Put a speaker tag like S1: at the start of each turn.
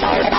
S1: Bye.